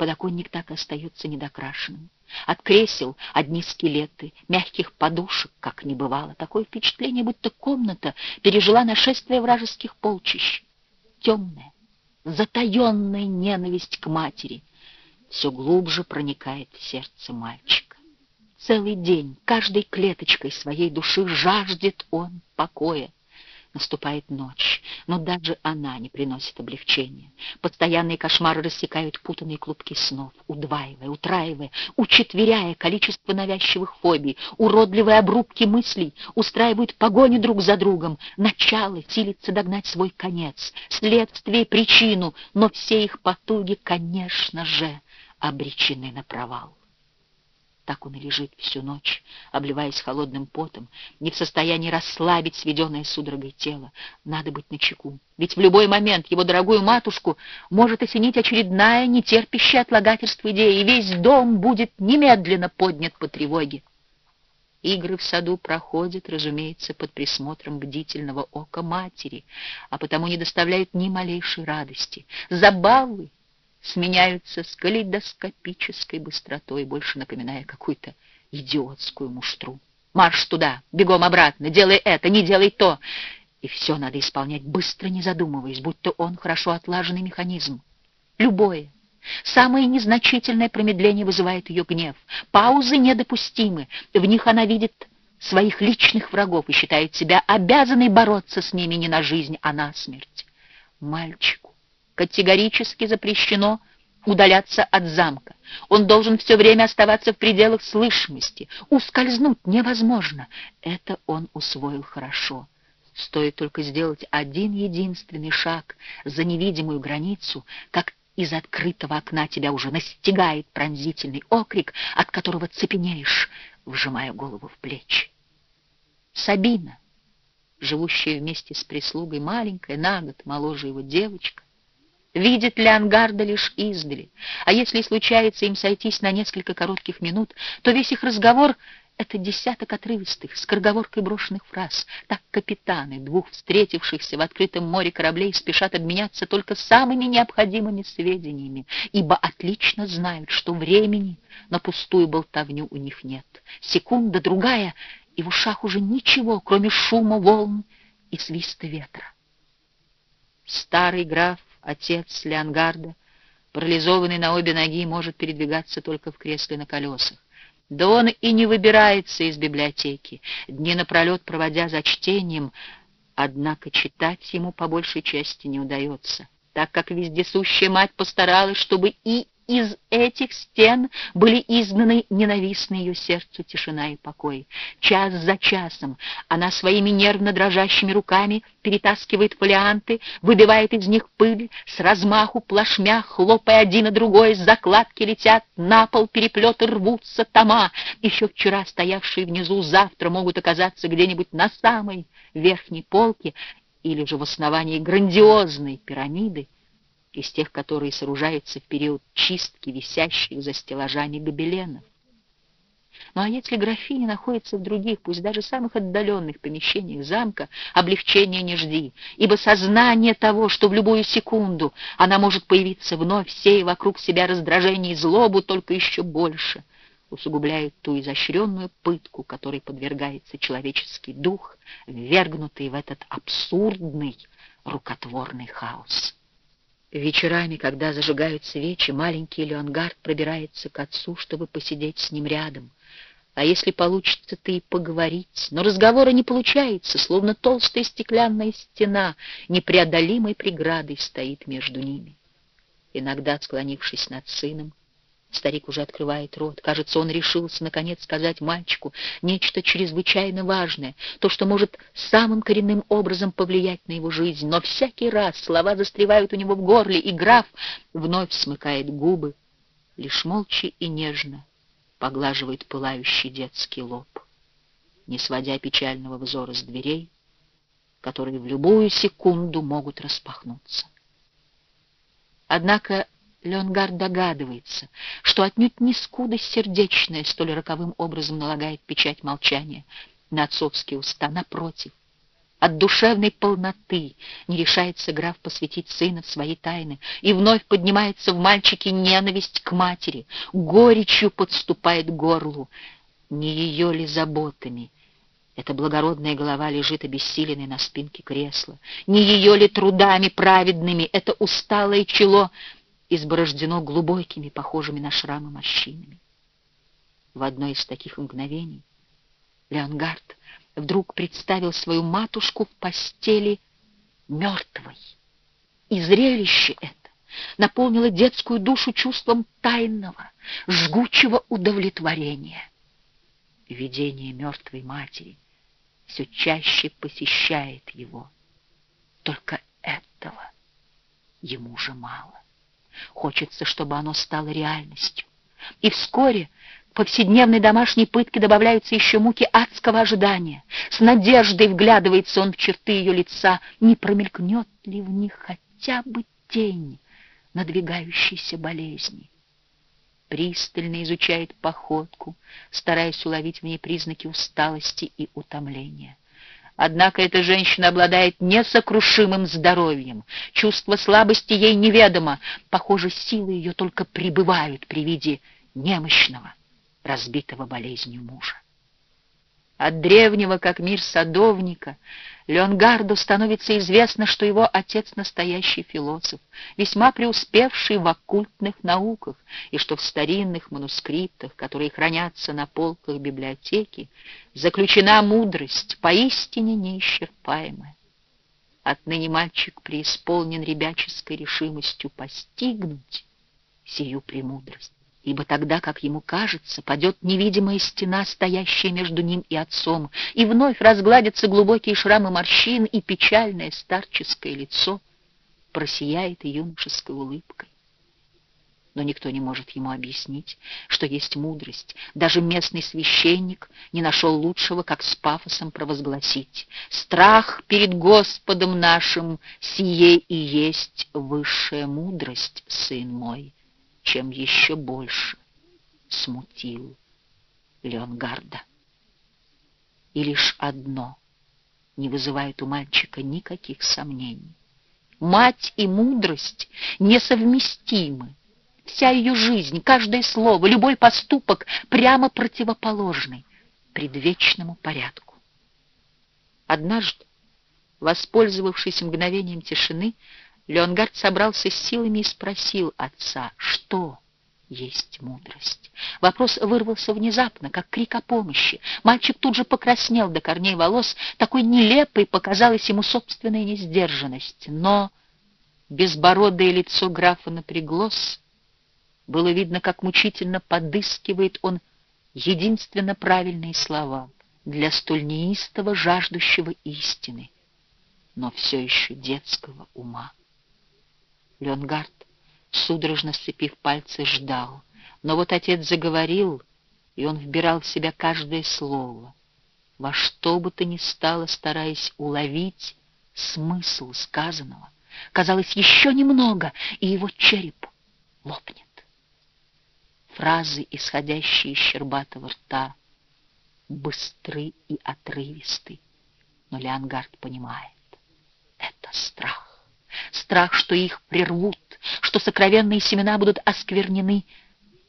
Подоконник так и остается недокрашенным. От кресел одни скелеты, мягких подушек, как не бывало. Такое впечатление, будто комната пережила нашествие вражеских полчищ. Темная, затаенная ненависть к матери все глубже проникает в сердце мальчика. Целый день, каждой клеточкой своей души жаждет он покоя. Наступает ночь, но даже она не приносит облегчения. Постоянные кошмары рассекают путанные клубки снов, удваивая, утраивая, учетверяя количество навязчивых фобий, уродливые обрубки мыслей, устраивают погоню друг за другом. Начало силится догнать свой конец, следствие, причину, но все их потуги, конечно же, обречены на провал. Так он и лежит всю ночь, обливаясь холодным потом, не в состоянии расслабить сведенное судорогой тело. Надо быть начеку, ведь в любой момент его дорогую матушку может осенить очередная, нетерпящая отлагательства идея, и весь дом будет немедленно поднят по тревоге. Игры в саду проходят, разумеется, под присмотром бдительного ока матери, а потому не доставляют ни малейшей радости. Забавы сменяются с калейдоскопической быстротой, больше напоминая какую-то идиотскую муштру. Марш туда, бегом обратно, делай это, не делай то. И все надо исполнять быстро, не задумываясь, будь то он хорошо отлаженный механизм. Любое, самое незначительное промедление вызывает ее гнев. Паузы недопустимы, в них она видит своих личных врагов и считает себя обязанной бороться с ними не на жизнь, а на смерть. Мальчику категорически запрещено удаляться от замка. Он должен все время оставаться в пределах слышимости. Ускользнуть невозможно. Это он усвоил хорошо. Стоит только сделать один единственный шаг за невидимую границу, как из открытого окна тебя уже настигает пронзительный окрик, от которого цепенеешь, вжимая голову в плечи. Сабина, живущая вместе с прислугой, маленькая, на год моложе его девочка, видит Леонгарда лишь издали, а если случается им сойтись на несколько коротких минут, то весь их разговор — это десяток отрывистых, скороговоркой брошенных фраз. Так капитаны двух встретившихся в открытом море кораблей спешат обменяться только самыми необходимыми сведениями, ибо отлично знают, что времени на пустую болтовню у них нет. Секунда, другая, и в ушах уже ничего, кроме шума волн и свиста ветра. Старый граф Отец Леонгарда, парализованный на обе ноги, может передвигаться только в кресле на колесах. Да он и не выбирается из библиотеки, дни напролет проводя за чтением, однако читать ему по большей части не удается, так как вездесущая мать постаралась, чтобы и из этих стен были изгнаны ненавистные ее сердцу тишина и покой. Час за часом она своими нервно дрожащими руками перетаскивает фолианты, выбивает из них пыль, с размаху плашмя, хлопая один на другой, закладки летят, на пол переплеты рвутся тома. Еще вчера стоявшие внизу завтра могут оказаться где-нибудь на самой верхней полке или же в основании грандиозной пирамиды, из тех, которые сооружаются в период чистки висящих за стеллажами гобеленов. Ну а если графиня находится в других, пусть даже самых отдаленных помещениях замка, облегчения не жди, ибо сознание того, что в любую секунду она может появиться вновь, сея вокруг себя раздражение и злобу, только еще больше усугубляет ту изощренную пытку, которой подвергается человеческий дух, ввергнутый в этот абсурдный рукотворный хаос. Вечерами, когда зажигают свечи, маленький Леонгард пробирается к отцу, чтобы посидеть с ним рядом. А если получится-то и поговорить, но разговора не получается, словно толстая стеклянная стена непреодолимой преградой стоит между ними. Иногда, склонившись над сыном, Старик уже открывает рот. Кажется, он решился, наконец, сказать мальчику нечто чрезвычайно важное, то, что может самым коренным образом повлиять на его жизнь. Но всякий раз слова застревают у него в горле, и граф вновь смыкает губы, лишь молча и нежно поглаживает пылающий детский лоб, не сводя печального взора с дверей, которые в любую секунду могут распахнуться. Однако Леонгард догадывается, что отнюдь не скудость сердечная столь роковым образом налагает печать молчания на отцовские уста. Напротив, От душевной полноты не решается граф посвятить сына в свои тайны, и вновь поднимается в мальчике ненависть к матери, горечью подступает к горлу. Не ее ли заботами? Эта благородная голова лежит обессиленной на спинке кресла. Не ее ли трудами праведными это усталое чело изборождено глубокими, похожими на шрамы морщинами? В одно из таких мгновений Леонгард вдруг представил свою матушку в постели мертвой. И зрелище это наполнило детскую душу чувством тайного, жгучего удовлетворения. Видение мертвой матери все чаще посещает его. Только этого ему же мало. Хочется, чтобы оно стало реальностью. И вскоре к повседневной домашней пытке добавляются еще муки адского ожидания. С надеждой вглядывается он в черты ее лица, не промелькнет ли в них хотя бы тень надвигающейся болезни. Пристально изучает походку, стараясь уловить в ней признаки усталости и утомления. Однако эта женщина обладает несокрушимым здоровьем. Чувство слабости ей неведомо. Похоже, силы ее только пребывают при виде немощного, разбитого болезнью мужа. От древнего, как мир садовника, Леонгарду становится известно, что его отец настоящий философ, весьма преуспевший в оккультных науках, и что в старинных манускриптах, которые хранятся на полках библиотеки, заключена мудрость, поистине неисчерпаемая. Отныне мальчик преисполнен ребяческой решимостью постигнуть сию премудрость ибо тогда, как ему кажется, падет невидимая стена, стоящая между ним и отцом, и вновь разгладятся глубокие шрамы морщин, и печальное старческое лицо просияет юношеской улыбкой. Но никто не может ему объяснить, что есть мудрость. Даже местный священник не нашел лучшего, как с пафосом провозгласить. «Страх перед Господом нашим, сие и есть высшая мудрость, сын мой» чем еще больше смутил Леонгарда. И лишь одно не вызывает у мальчика никаких сомнений. Мать и мудрость несовместимы. Вся ее жизнь, каждое слово, любой поступок прямо противоположный предвечному порядку. Однажды, воспользовавшись мгновением тишины, Леонгард собрался с силами и спросил отца, что есть мудрость. Вопрос вырвался внезапно, как крик о помощи. Мальчик тут же покраснел до корней волос, такой нелепой показалась ему собственная несдержанность. Но безбородое лицо графа напряглось. Было видно, как мучительно подыскивает он единственно правильные слова для столь неистово жаждущего истины, но все еще детского ума. Леонгард, судорожно сцепив пальцы, ждал. Но вот отец заговорил, и он вбирал в себя каждое слово, во что бы то ни стало, стараясь уловить смысл сказанного. Казалось, еще немного, и его череп лопнет. Фразы, исходящие из щербатого рта, быстры и отрывисты, но Леонгард понимает — это страх страх, что их прервут, что сокровенные семена будут осквернены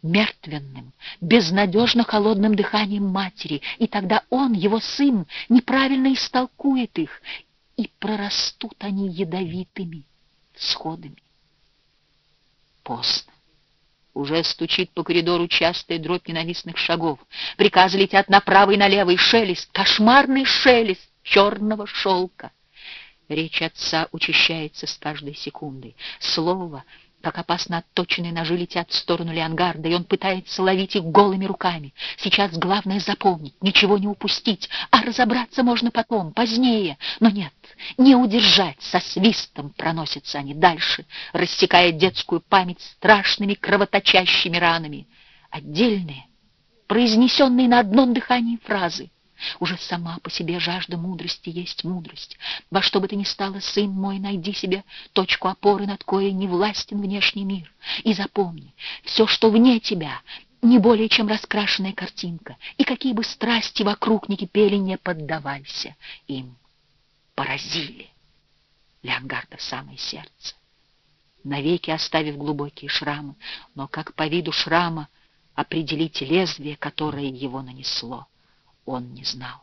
мертвенным, безнадежно холодным дыханием матери, и тогда он, его сын, неправильно истолкует их, и прорастут они ядовитыми всходами. Поздно. Уже стучит по коридору частая дробь ненавистных шагов. Приказы летят направо и налево, и шелест, кошмарный шелест черного шелка. Речь отца учащается с каждой секундой. Слово, как опасно отточенные ножи летят в сторону Леонгарда, и он пытается ловить их голыми руками. Сейчас главное запомнить, ничего не упустить, а разобраться можно потом, позднее. Но нет, не удержать, со свистом проносятся они дальше, рассекая детскую память страшными кровоточащими ранами. Отдельные, произнесенные на одном дыхании фразы — уже сама по себе жажда мудрости есть мудрость. Во что бы ты ни стало, сын мой, найди себе точку опоры, над коей не властен внешний мир. И запомни, все, что вне тебя, не более чем раскрашенная картинка, и какие бы страсти вокруг не кипели, не поддавайся им. поразили Леонгарда в самое сердце, навеки оставив глубокие шрамы, но как по виду шрама определить лезвие, которое его нанесло, он не знал.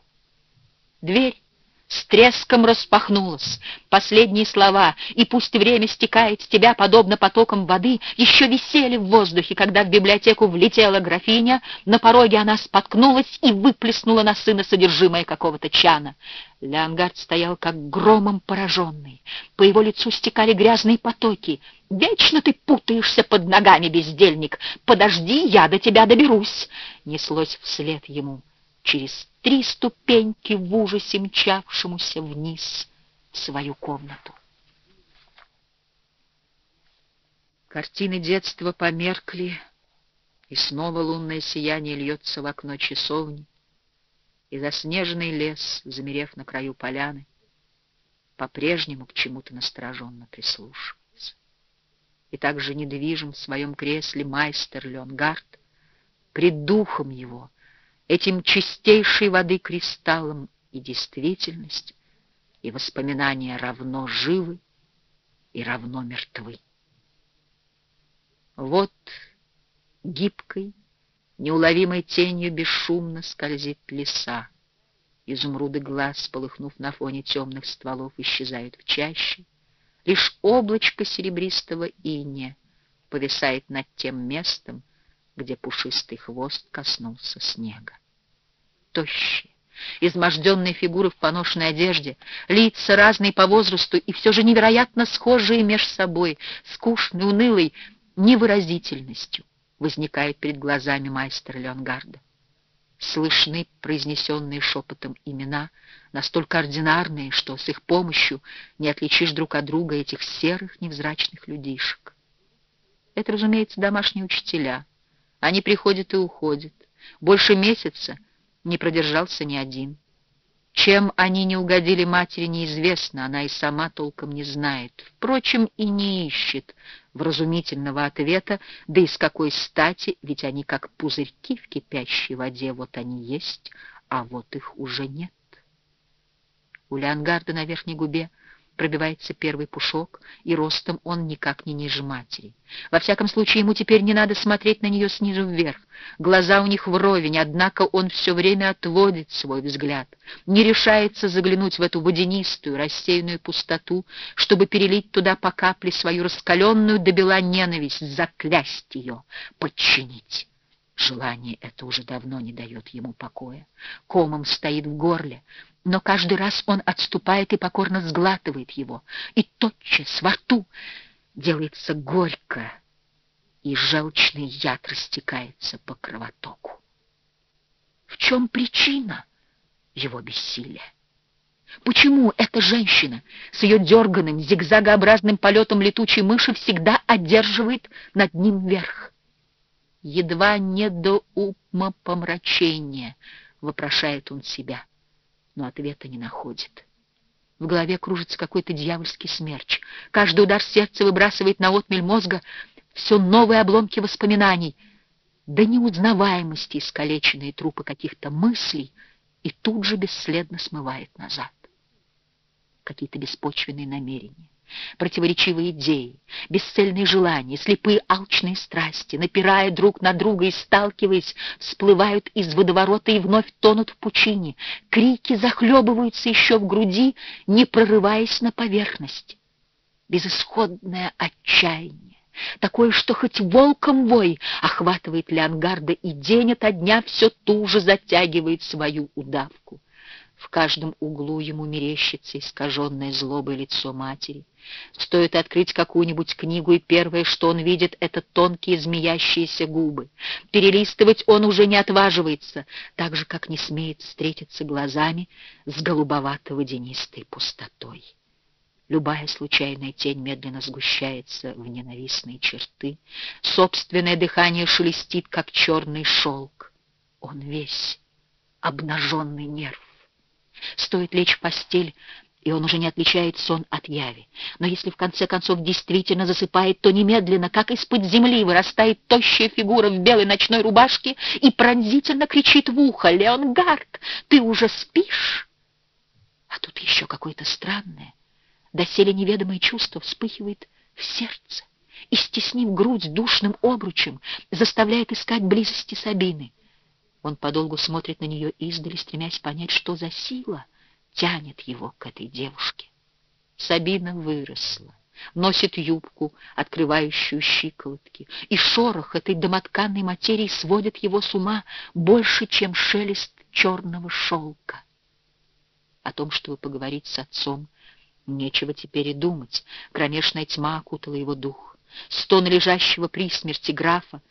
Дверь с треском распахнулась. Последние слова, и пусть время стекает с тебя, подобно потокам воды, еще висели в воздухе, когда в библиотеку влетела графиня, на пороге она споткнулась и выплеснула на сына содержимое какого-то чана. Леонгард стоял как громом пораженный. По его лицу стекали грязные потоки. «Вечно ты путаешься под ногами, бездельник! Подожди, я до тебя доберусь!» Неслось вслед ему через три ступеньки в ужасе мчавшемуся вниз в свою комнату. Картины детства померкли, и снова лунное сияние льется в окно часовни, и заснеженный лес, замерев на краю поляны, по-прежнему к чему-то настороженно прислушивается. И также недвижим в своем кресле майстер Леонгард, пред духом его — этим чистейшей воды кристаллом и действительность, и воспоминания равно живы и равно мертвы. Вот гибкой, неуловимой тенью бесшумно скользит леса. Изумруды глаз, полыхнув на фоне темных стволов, исчезают в чаще. Лишь облачко серебристого иния повисает над тем местом, где пушистый хвост коснулся снега. Тощие, изможденные фигуры в поношенной одежде, лица разные по возрасту и все же невероятно схожие меж собой, скучной, унылой невыразительностью, возникает перед глазами майстера Леонгарда. Слышны произнесенные шепотом имена, настолько ординарные, что с их помощью не отличишь друг от друга этих серых невзрачных людишек. Это, разумеется, домашние учителя — они приходят и уходят. Больше месяца не продержался ни один. Чем они не угодили матери, неизвестно, она и сама толком не знает. Впрочем, и не ищет вразумительного ответа, да и с какой стати, ведь они как пузырьки в кипящей воде, вот они есть, а вот их уже нет. У Леонгарда на верхней губе пробивается первый пушок, и ростом он никак не ниже матери. Во всяком случае, ему теперь не надо смотреть на нее снизу вверх. Глаза у них вровень, однако он все время отводит свой взгляд, не решается заглянуть в эту водянистую, рассеянную пустоту, чтобы перелить туда по капле свою раскаленную до бела ненависть, заклясть ее, подчинить. Желание это уже давно не дает ему покоя. Комом стоит в горле, но каждый раз он отступает и покорно сглатывает его, и тотчас во рту делается горько, и желчный яд растекается по кровотоку. В чем причина его бессилия? Почему эта женщина с ее дерганым, зигзагообразным полетом летучей мыши всегда одерживает над ним верх? едва не до умопомрачения, вопрошает он себя, но ответа не находит. В голове кружится какой-то дьявольский смерч. Каждый удар сердца выбрасывает на отмель мозга все новые обломки воспоминаний, до неузнаваемости искалеченные трупы каких-то мыслей и тут же бесследно смывает назад. Какие-то беспочвенные намерения Противоречивые идеи, бесцельные желания, слепые алчные страсти, напирая друг на друга и сталкиваясь, всплывают из водоворота и вновь тонут в пучине. Крики захлебываются еще в груди, не прорываясь на поверхность. Безысходное отчаяние, такое, что хоть волком вой, охватывает Леонгарда и день ото дня все туже затягивает свою удавку. В каждом углу ему мерещится искаженное злобой лицо матери. Стоит открыть какую-нибудь книгу, и первое, что он видит, это тонкие змеящиеся губы. Перелистывать он уже не отваживается, так же, как не смеет встретиться глазами с голубовато-водянистой пустотой. Любая случайная тень медленно сгущается в ненавистные черты. Собственное дыхание шелестит, как черный шелк. Он весь обнаженный нерв. Стоит лечь в постель, и он уже не отличает сон от яви. Но если в конце концов действительно засыпает, то немедленно, как из-под земли, вырастает тощая фигура в белой ночной рубашке и пронзительно кричит в ухо «Леонгард, ты уже спишь?» А тут еще какое-то странное, доселе неведомое чувство вспыхивает в сердце и, стеснив грудь душным обручем, заставляет искать близости Сабины. Он подолгу смотрит на нее издали, стремясь понять, что за сила тянет его к этой девушке. Сабина выросла, носит юбку, открывающую щиколотки, и шорох этой домотканной материи сводит его с ума больше, чем шелест черного шелка. О том, чтобы поговорить с отцом, нечего теперь и думать. Кромешная тьма окутала его дух. Стон лежащего при смерти графа